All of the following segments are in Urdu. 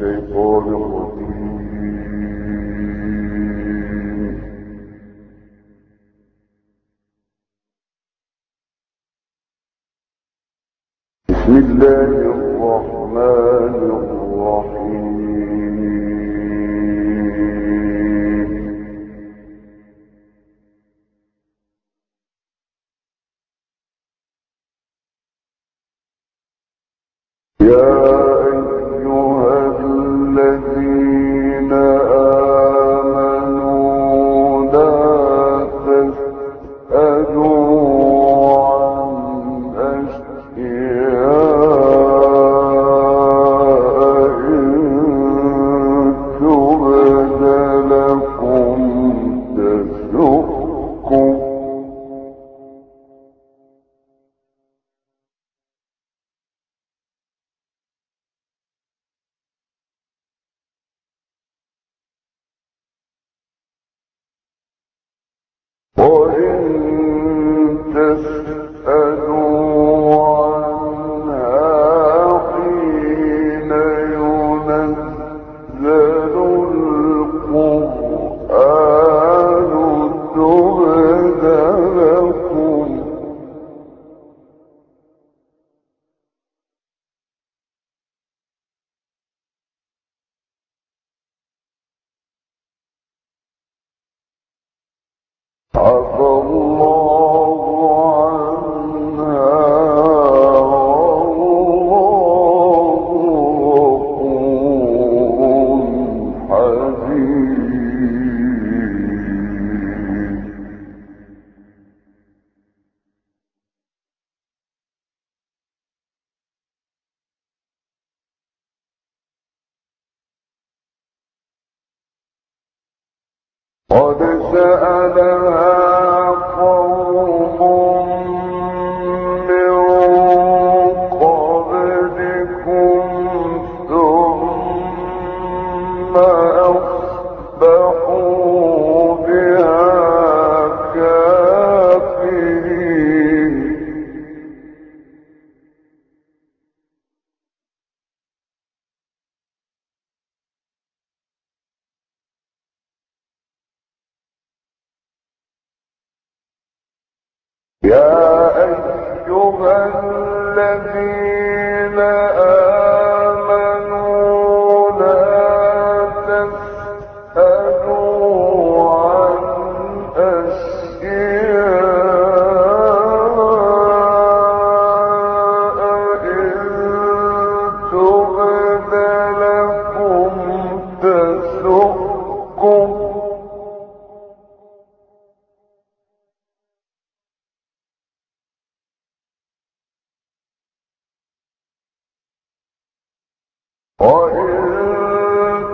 الشيطان الرجيم بسم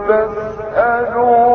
تسألون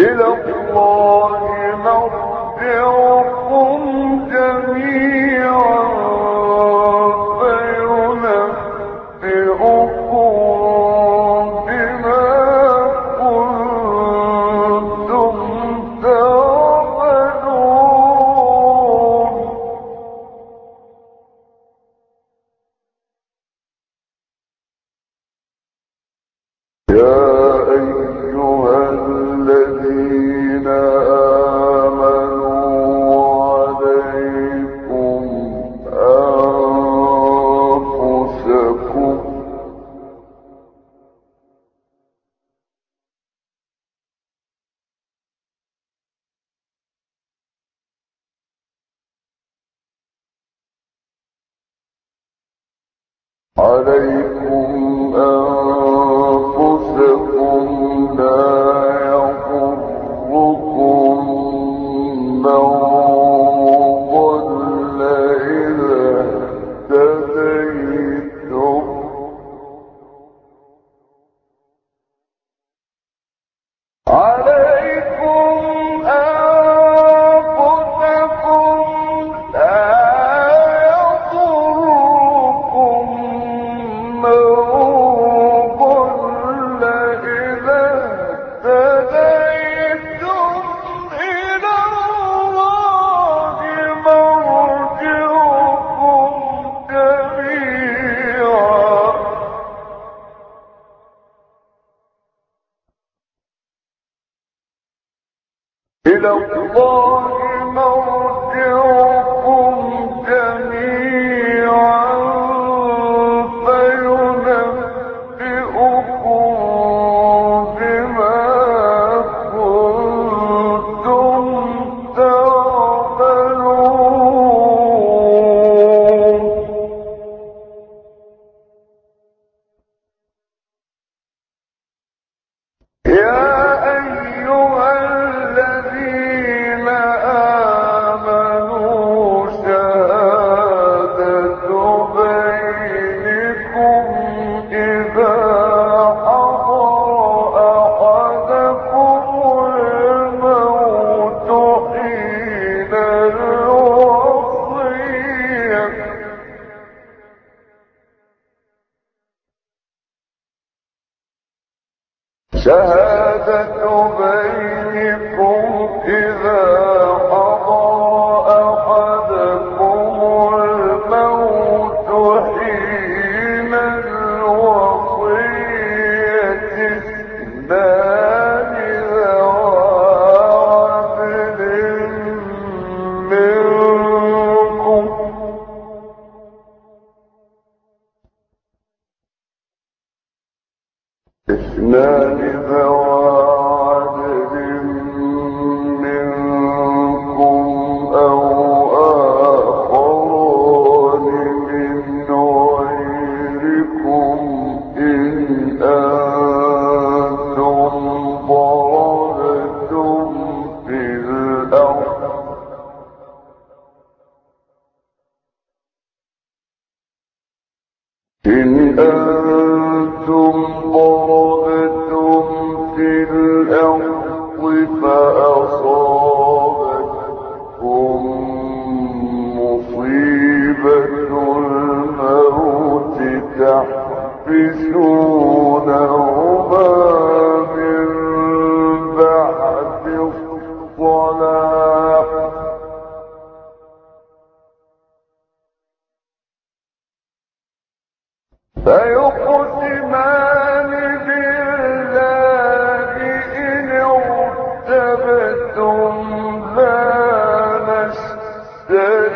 إلى الله مرجعكم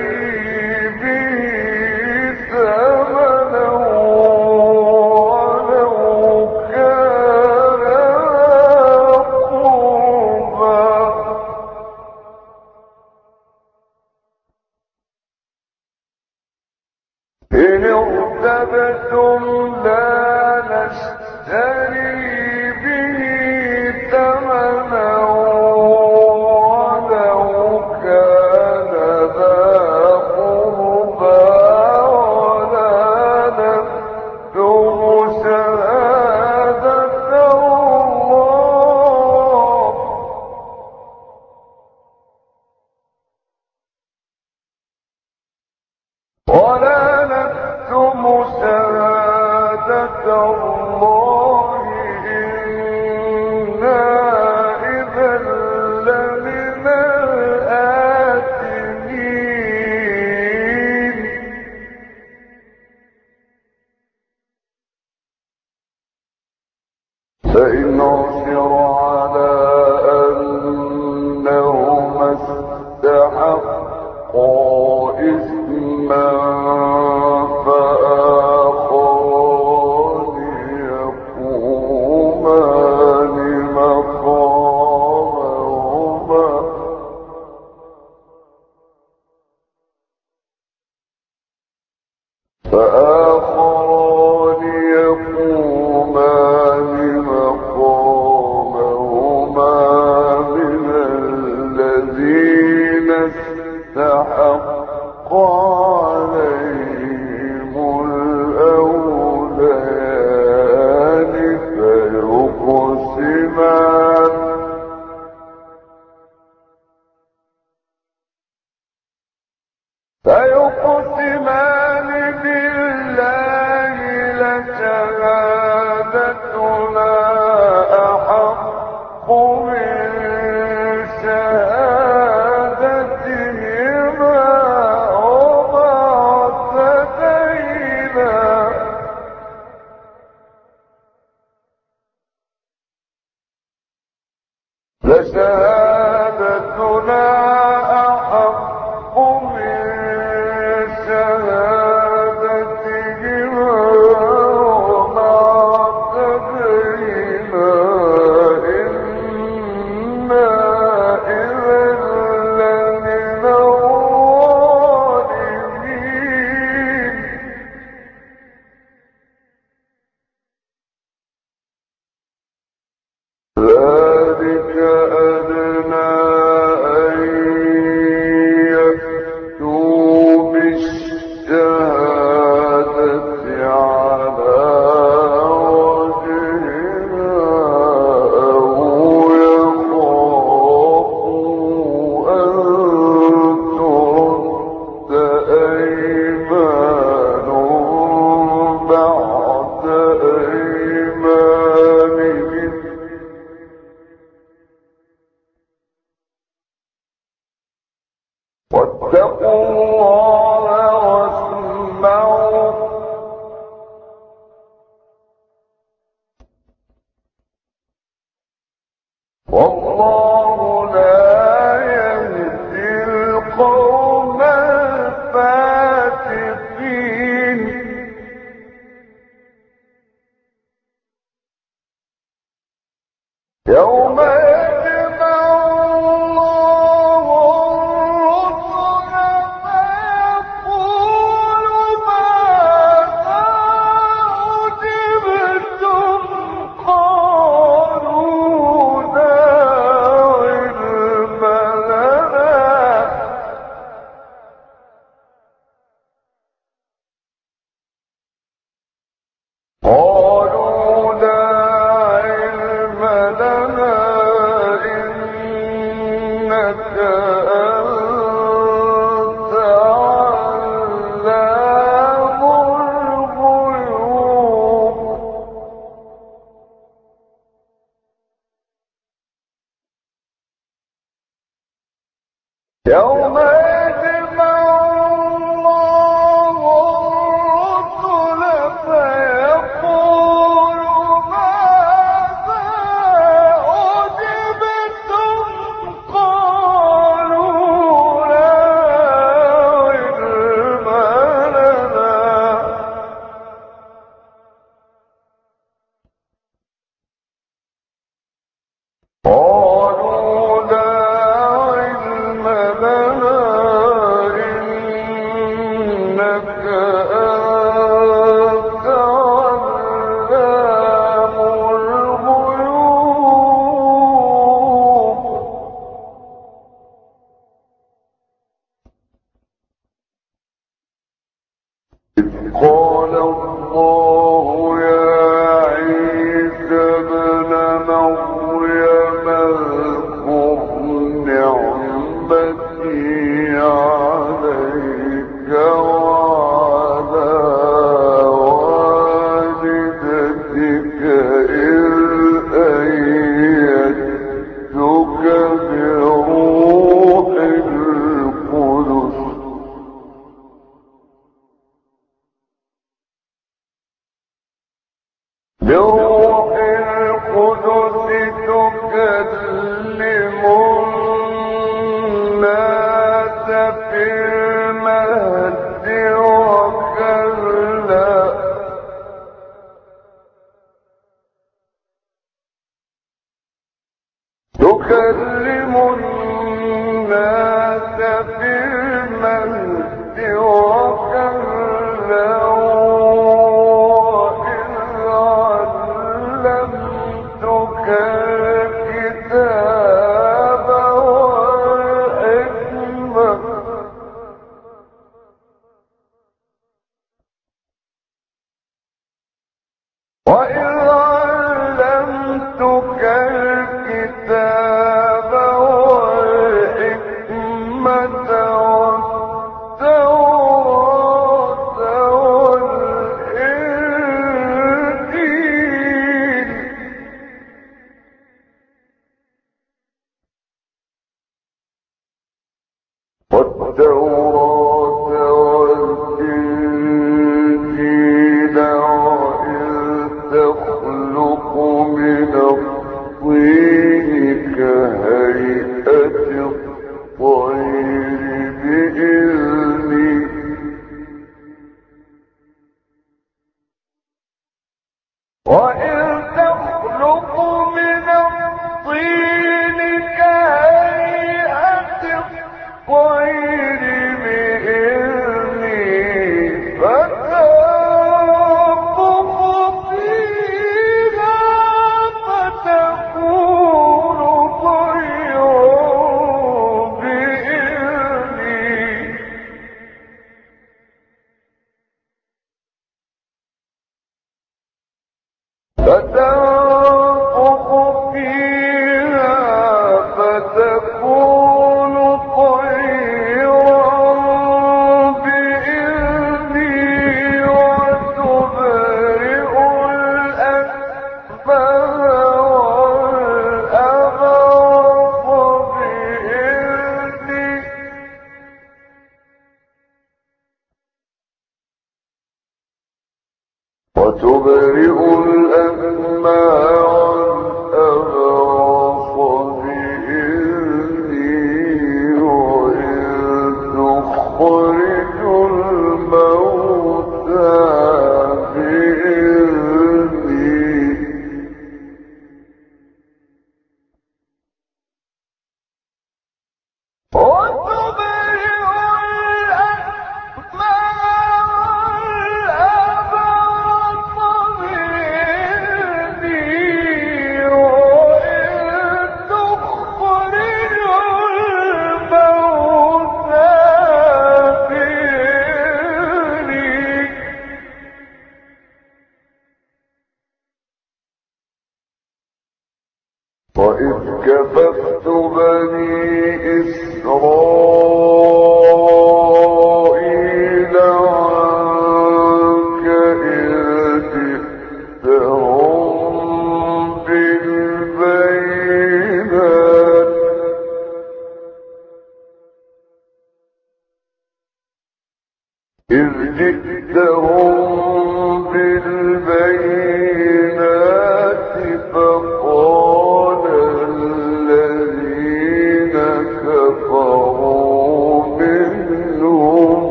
نشتري فإن عثر قال الله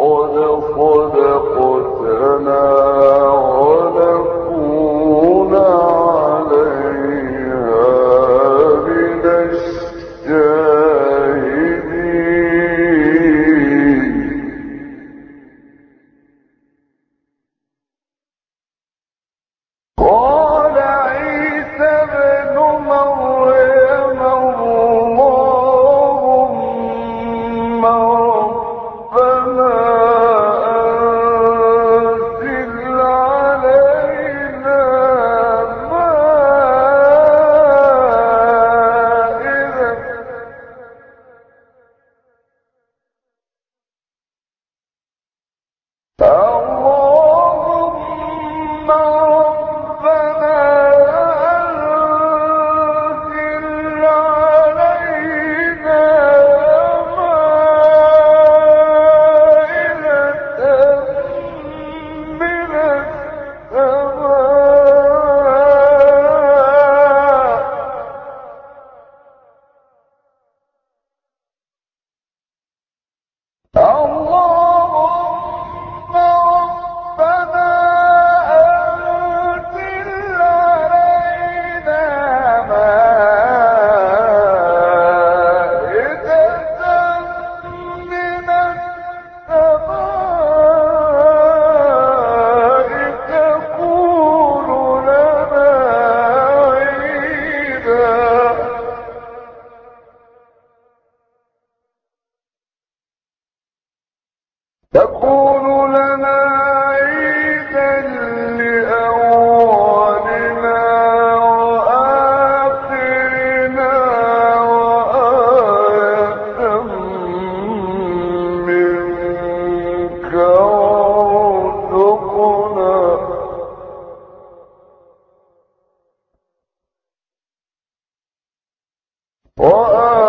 قد صدقتنا وآية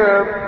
کہ